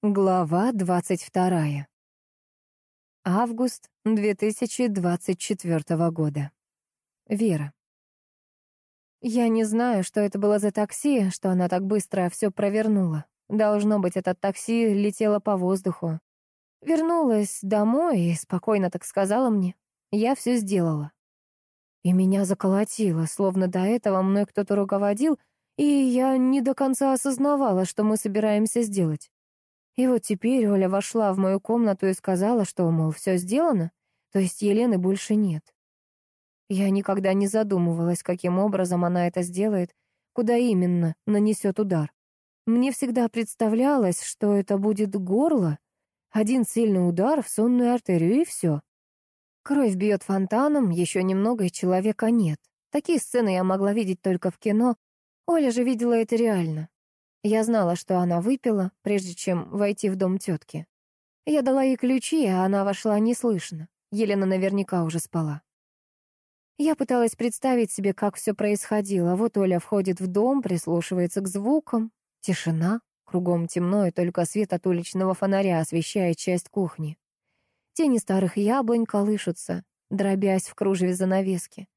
Глава 22. Август 2024 года. Вера. Я не знаю, что это было за такси, что она так быстро все провернула. Должно быть, это такси летело по воздуху. Вернулась домой и спокойно так сказала мне. Я все сделала. И меня заколотило, словно до этого мной кто-то руководил, и я не до конца осознавала, что мы собираемся сделать. И вот теперь Оля вошла в мою комнату и сказала, что, мол, все сделано, то есть Елены больше нет. Я никогда не задумывалась, каким образом она это сделает, куда именно нанесет удар. Мне всегда представлялось, что это будет горло, один сильный удар в сонную артерию, и все. Кровь бьет фонтаном, еще немного, и человека нет. Такие сцены я могла видеть только в кино. Оля же видела это реально. Я знала, что она выпила, прежде чем войти в дом тетки. Я дала ей ключи, а она вошла неслышно. Елена наверняка уже спала. Я пыталась представить себе, как все происходило. Вот Оля входит в дом, прислушивается к звукам. Тишина, кругом темно, и только свет от уличного фонаря освещает часть кухни. Тени старых яблонь колышутся, дробясь в кружеве занавески.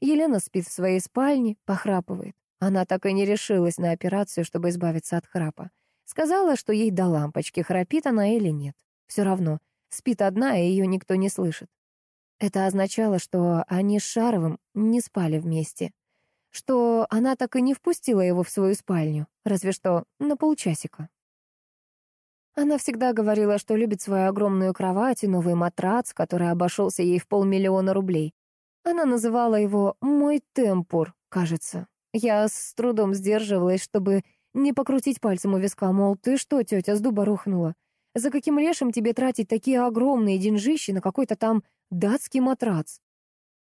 Елена спит в своей спальне, похрапывает. Она так и не решилась на операцию, чтобы избавиться от храпа. Сказала, что ей до лампочки, храпит она или нет. Все равно, спит одна, и ее никто не слышит. Это означало, что они с Шаровым не спали вместе. Что она так и не впустила его в свою спальню, разве что на полчасика. Она всегда говорила, что любит свою огромную кровать и новый матрац, который обошелся ей в полмиллиона рублей. Она называла его «мой темпур», кажется. Я с трудом сдерживалась, чтобы не покрутить пальцем у виска, мол, ты что, тетя, с дуба рухнула? За каким лешим тебе тратить такие огромные деньжищи на какой-то там датский матрац?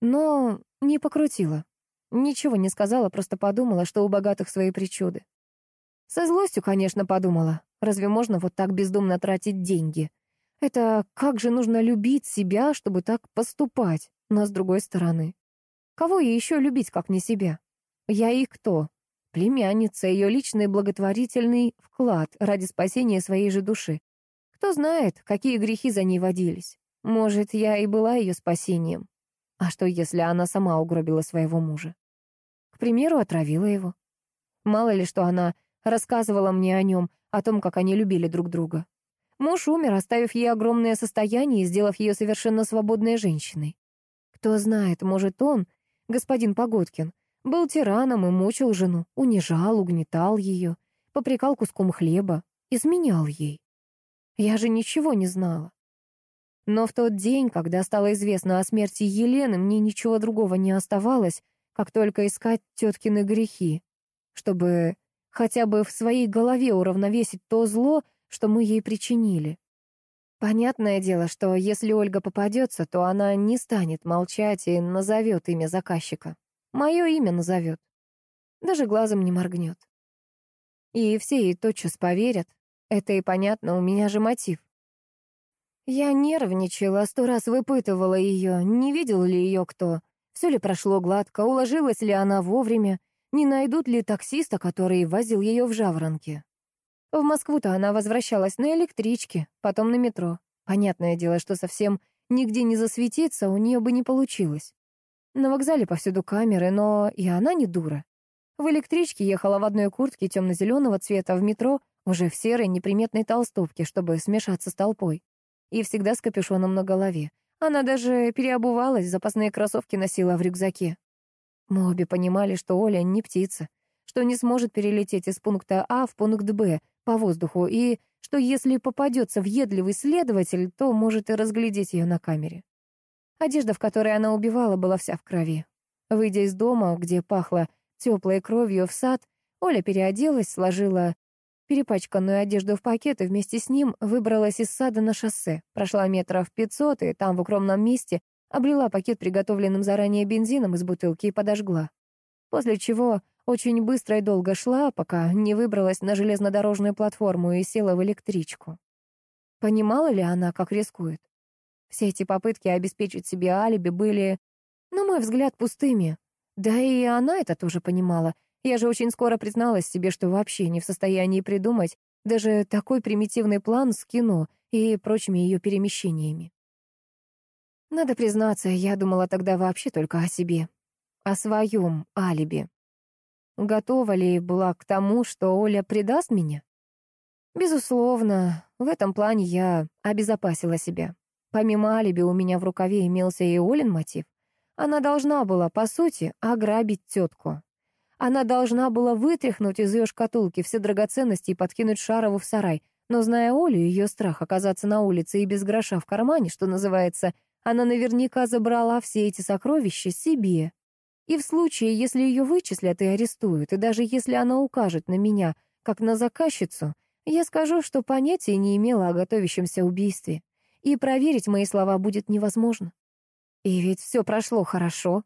Но не покрутила. Ничего не сказала, просто подумала, что у богатых свои причуды. Со злостью, конечно, подумала. Разве можно вот так бездумно тратить деньги? Это как же нужно любить себя, чтобы так поступать? Но с другой стороны, кого еще любить, как не себя? Я и кто? Племянница, ее личный благотворительный вклад ради спасения своей же души. Кто знает, какие грехи за ней водились. Может, я и была ее спасением. А что, если она сама угробила своего мужа? К примеру, отравила его. Мало ли, что она рассказывала мне о нем, о том, как они любили друг друга. Муж умер, оставив ей огромное состояние и сделав ее совершенно свободной женщиной. Кто знает, может, он, господин Погодкин, был тираном и мучил жену, унижал, угнетал ее, попрекал куском хлеба, изменял ей. Я же ничего не знала. Но в тот день, когда стало известно о смерти Елены, мне ничего другого не оставалось, как только искать теткины грехи, чтобы хотя бы в своей голове уравновесить то зло, что мы ей причинили. Понятное дело, что если Ольга попадется, то она не станет молчать и назовет имя заказчика. Мое имя назовет. Даже глазом не моргнет. И все ей тотчас поверят. Это и понятно, у меня же мотив. Я нервничала, сто раз выпытывала ее, не видел ли ее кто, все ли прошло гладко, уложилась ли она вовремя, не найдут ли таксиста, который возил ее в Жаворонке. В Москву-то она возвращалась на электричке, потом на метро. Понятное дело, что совсем нигде не засветиться у нее бы не получилось. На вокзале повсюду камеры, но и она не дура. В электричке ехала в одной куртке темно-зеленого цвета, в метро уже в серой неприметной толстовке, чтобы смешаться с толпой. И всегда с капюшоном на голове. Она даже переобувалась, запасные кроссовки носила в рюкзаке. Мы обе понимали, что Оля не птица, что не сможет перелететь из пункта А в пункт Б по воздуху, и что если попадется въедливый следователь, то может и разглядеть ее на камере. Одежда, в которой она убивала, была вся в крови. Выйдя из дома, где пахло теплой кровью в сад, Оля переоделась, сложила перепачканную одежду в пакет и вместе с ним выбралась из сада на шоссе, прошла метров пятьсот и там, в укромном месте, облила пакет приготовленным заранее бензином из бутылки и подожгла. После чего очень быстро и долго шла, пока не выбралась на железнодорожную платформу и села в электричку. Понимала ли она, как рискует? Все эти попытки обеспечить себе алиби были, на мой взгляд, пустыми. Да и она это тоже понимала. Я же очень скоро призналась себе, что вообще не в состоянии придумать Даже такой примитивный план с кино и прочими ее перемещениями. Надо признаться, я думала тогда вообще только о себе. О своем алиби. Готова ли была к тому, что Оля предаст меня? Безусловно, в этом плане я обезопасила себя. Помимо алиби у меня в рукаве имелся и Олин мотив. Она должна была, по сути, ограбить тетку. Она должна была вытряхнуть из ее шкатулки все драгоценности и подкинуть Шарову в сарай. Но, зная Олю, ее страх оказаться на улице и без гроша в кармане, что называется, она наверняка забрала все эти сокровища себе. И в случае, если ее вычислят и арестуют, и даже если она укажет на меня, как на заказчицу, я скажу, что понятия не имела о готовящемся убийстве. И проверить мои слова будет невозможно. И ведь все прошло хорошо.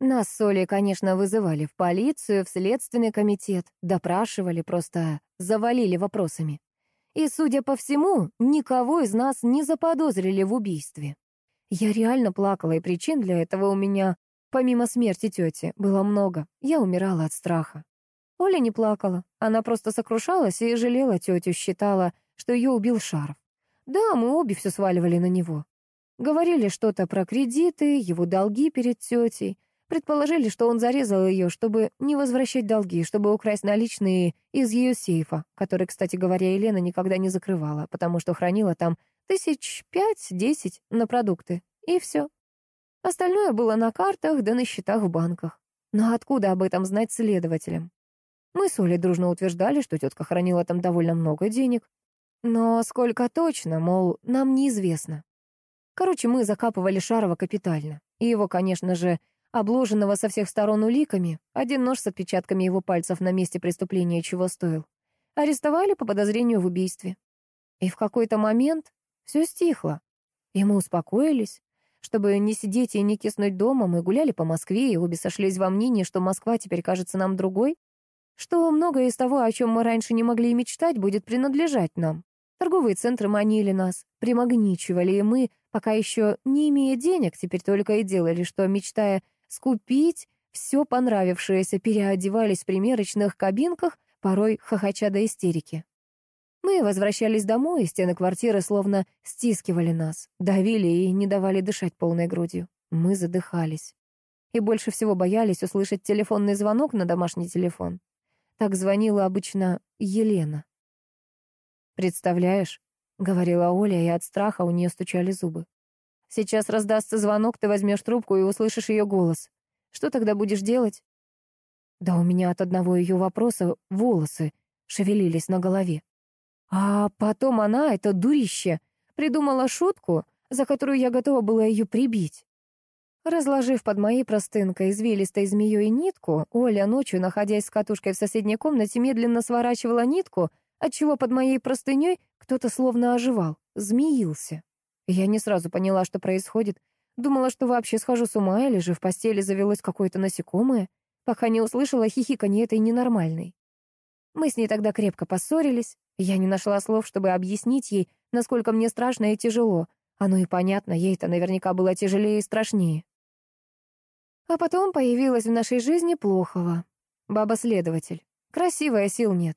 Нас с Олей, конечно, вызывали в полицию, в следственный комитет, допрашивали, просто завалили вопросами. И, судя по всему, никого из нас не заподозрили в убийстве. Я реально плакала, и причин для этого у меня, помимо смерти тети, было много. Я умирала от страха. Оля не плакала. Она просто сокрушалась и жалела тетю, считала, что ее убил Шаров. Да, мы обе все сваливали на него. Говорили что-то про кредиты, его долги перед тетей. Предположили, что он зарезал ее, чтобы не возвращать долги, чтобы украсть наличные из ее сейфа, который, кстати говоря, Елена никогда не закрывала, потому что хранила там Тысяч пять-десять на продукты. И все. Остальное было на картах да на счетах в банках. Но откуда об этом знать следователям? Мы с Олей дружно утверждали, что тетка хранила там довольно много денег. Но сколько точно, мол, нам неизвестно. Короче, мы закапывали Шарова капитально. И его, конечно же, обложенного со всех сторон уликами, один нож с отпечатками его пальцев на месте преступления чего стоил, арестовали по подозрению в убийстве. И в какой-то момент все стихло. И мы успокоились. Чтобы не сидеть и не киснуть дома, мы гуляли по Москве, и обе сошлись во мнении, что Москва теперь кажется нам другой, что многое из того, о чем мы раньше не могли мечтать, будет принадлежать нам. Торговые центры манили нас, примагничивали, и мы, пока еще не имея денег, теперь только и делали, что, мечтая скупить все понравившееся, переодевались в примерочных кабинках, порой хохоча до истерики. Мы возвращались домой, и стены квартиры словно стискивали нас, давили и не давали дышать полной грудью. Мы задыхались. И больше всего боялись услышать телефонный звонок на домашний телефон. Так звонила обычно Елена. «Представляешь?» — говорила Оля, и от страха у нее стучали зубы. «Сейчас раздастся звонок, ты возьмешь трубку и услышишь ее голос. Что тогда будешь делать?» Да у меня от одного ее вопроса волосы шевелились на голове. А потом она, это дурище, придумала шутку, за которую я готова была ее прибить. Разложив под моей простынкой извилистой змеей нитку, Оля ночью, находясь с катушкой в соседней комнате, медленно сворачивала нитку, отчего под моей простыней кто-то словно оживал, змеился. Я не сразу поняла, что происходит. Думала, что вообще схожу с ума или же в постели завелось какое-то насекомое, пока не услышала хихиканье этой ненормальной. Мы с ней тогда крепко поссорились. Я не нашла слов, чтобы объяснить ей, насколько мне страшно и тяжело. Оно и понятно, ей-то наверняка было тяжелее и страшнее. А потом появилась в нашей жизни Плохова. Баба-следователь. Красивая, сил нет.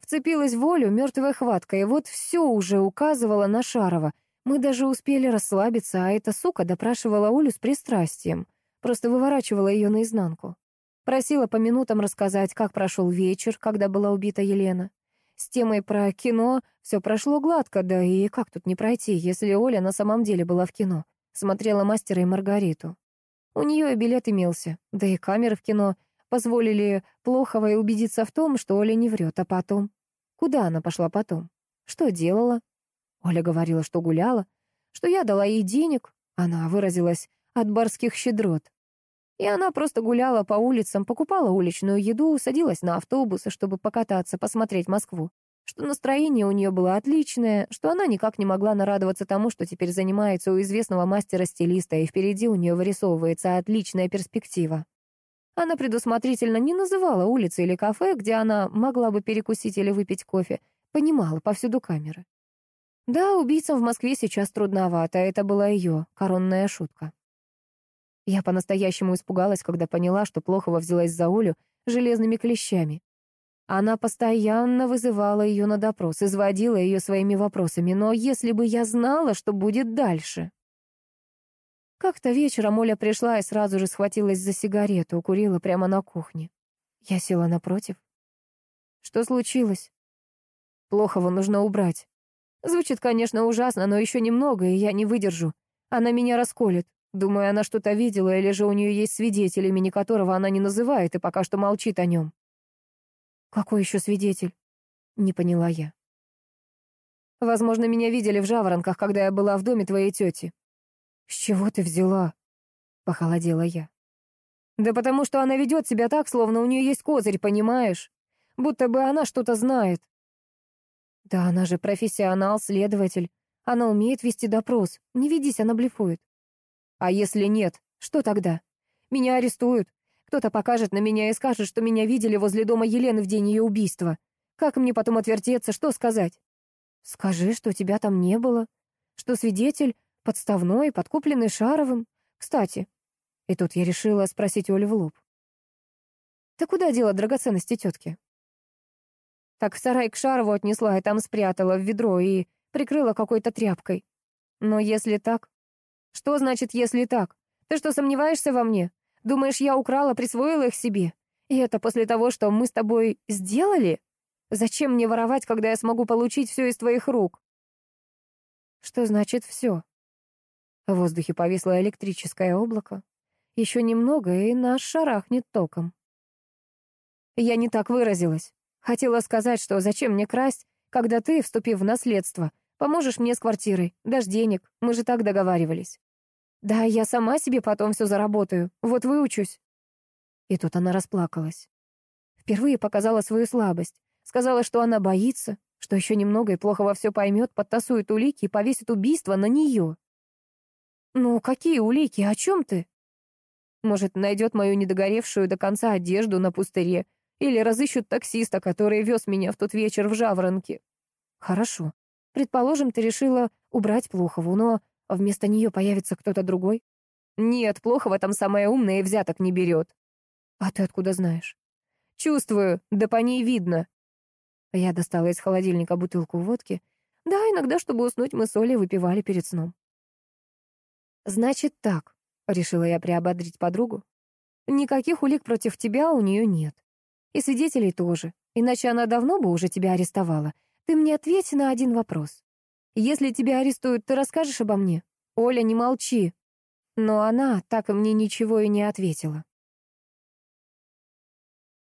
Вцепилась в волю мертвой хваткой, и вот все уже указывало на Шарова. Мы даже успели расслабиться, а эта сука допрашивала Олю с пристрастием. Просто выворачивала ее наизнанку. Просила по минутам рассказать, как прошел вечер, когда была убита Елена. С темой про кино все прошло гладко, да и как тут не пройти, если Оля на самом деле была в кино. Смотрела «Мастера и Маргариту». У нее и билет имелся, да и камеры в кино позволили Плоховой убедиться в том, что Оля не врет, а потом... Куда она пошла потом? Что делала? Оля говорила, что гуляла, что я дала ей денег. Она выразилась от барских щедрот. И она просто гуляла по улицам, покупала уличную еду, садилась на автобусы, чтобы покататься, посмотреть Москву. Что настроение у нее было отличное, что она никак не могла нарадоваться тому, что теперь занимается у известного мастера-стилиста, и впереди у нее вырисовывается отличная перспектива. Она предусмотрительно не называла улицы или кафе, где она могла бы перекусить или выпить кофе, понимала повсюду камеры. Да, убийцам в Москве сейчас трудновато, это была ее коронная шутка. Я по-настоящему испугалась, когда поняла, что Плохова взялась за Олю железными клещами. Она постоянно вызывала ее на допрос, изводила ее своими вопросами, но если бы я знала, что будет дальше... Как-то вечером Оля пришла и сразу же схватилась за сигарету, укурила прямо на кухне. Я села напротив. Что случилось? Плохого нужно убрать. Звучит, конечно, ужасно, но еще немного, и я не выдержу. Она меня расколет. Думаю, она что-то видела, или же у нее есть свидетель, имени которого она не называет и пока что молчит о нем. Какой еще свидетель? Не поняла я. Возможно, меня видели в жаворонках, когда я была в доме твоей тети. «С чего ты взяла?» — похолодела я. «Да потому что она ведет себя так, словно у нее есть козырь, понимаешь? Будто бы она что-то знает». «Да она же профессионал, следователь. Она умеет вести допрос. Не ведись, она блефует». «А если нет, что тогда? Меня арестуют. Кто-то покажет на меня и скажет, что меня видели возле дома Елены в день ее убийства. Как мне потом отвертеться, что сказать?» «Скажи, что тебя там не было, что свидетель Подставной, подкупленный Шаровым. Кстати, и тут я решила спросить Олю в лоб. «Ты куда дела драгоценности тетки?» Так в сарай к Шарову отнесла и там спрятала в ведро и прикрыла какой-то тряпкой. Но если так... Что значит «если так»? Ты что, сомневаешься во мне? Думаешь, я украла, присвоила их себе? И это после того, что мы с тобой сделали? Зачем мне воровать, когда я смогу получить все из твоих рук? Что значит «все»? В воздухе повисло электрическое облако. Еще немного, и нас шарахнет током. Я не так выразилась. Хотела сказать, что зачем мне красть, когда ты, вступив в наследство, поможешь мне с квартирой, дашь денег, мы же так договаривались. Да, я сама себе потом все заработаю, вот выучусь. И тут она расплакалась. Впервые показала свою слабость. Сказала, что она боится, что еще немного и плохо во все поймет, подтасует улики и повесит убийство на нее. «Ну, какие улики? О чем ты?» «Может, найдет мою недогоревшую до конца одежду на пустыре, или разыщут таксиста, который вез меня в тот вечер в Жаворонке». «Хорошо. Предположим, ты решила убрать Плохову, но вместо нее появится кто-то другой?» «Нет, Плохова там самая умная и взяток не берет». «А ты откуда знаешь?» «Чувствую, да по ней видно». Я достала из холодильника бутылку водки. Да, иногда, чтобы уснуть, мы с Олей выпивали перед сном. «Значит так», — решила я приободрить подругу. «Никаких улик против тебя у нее нет. И свидетелей тоже, иначе она давно бы уже тебя арестовала. Ты мне ответь на один вопрос. Если тебя арестуют, ты расскажешь обо мне? Оля, не молчи». Но она так и мне ничего и не ответила.